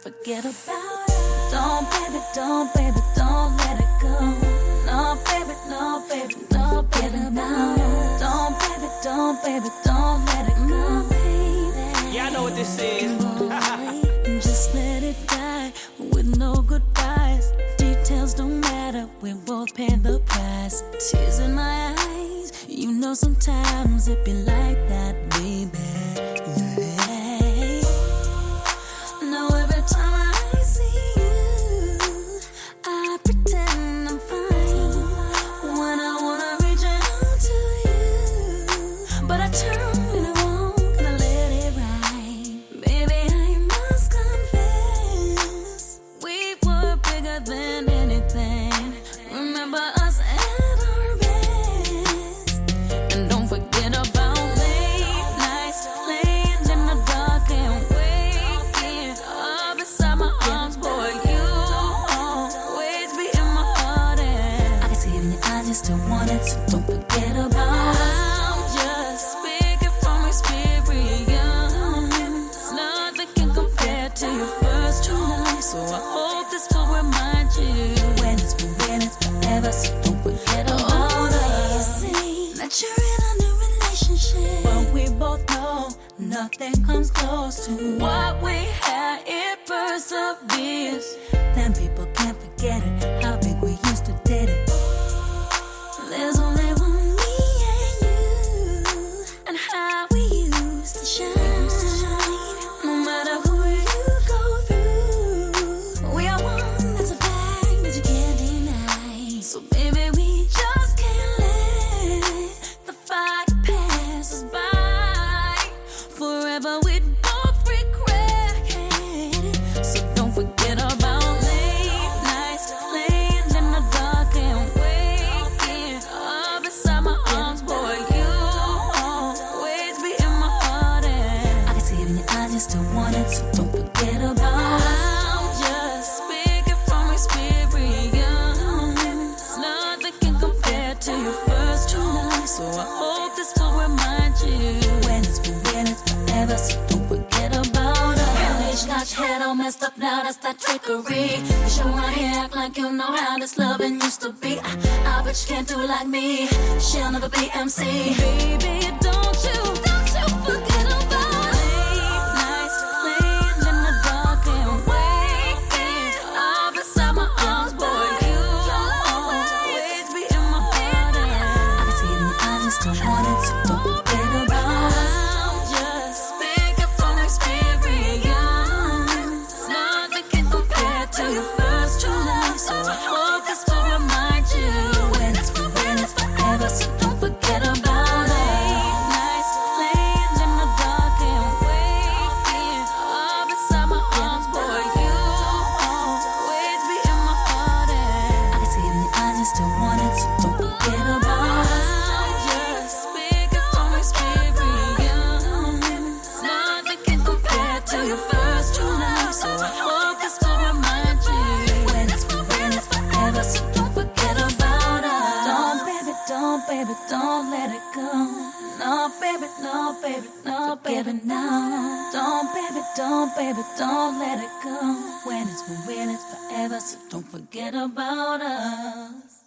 forget about it. Don't, baby, don't, baby, don't let it go. No, baby, no, baby, don't forget about it. Don't, baby, don't, baby, don't let it go. baby. Yeah, I know what this is. Just let it die with no goodbyes. Details don't matter, we both pay the price. Tears in my eyes, you know sometimes it be like that, baby. You still want it, so don't forget about it. I'm just speaking from experience. Nothing can compare to your first true love, so I hope this will remind you when it's for when it's forever, so don't forget about us. That you're in a new relationship, but we both know nothing comes close to what we had. It perseveres. Then people can't forget it. Shine. Messed up now, that's that trickery. You show my hair, act like you know how this loving used to be. I, I bet you can't do it like me. She'll never be MC. Baby, don't so I baby, don't let it go. No, baby, no, baby, no, baby, no. Don't, baby, don't, baby, don't let it go. When it's for real, it's forever, so don't forget about us.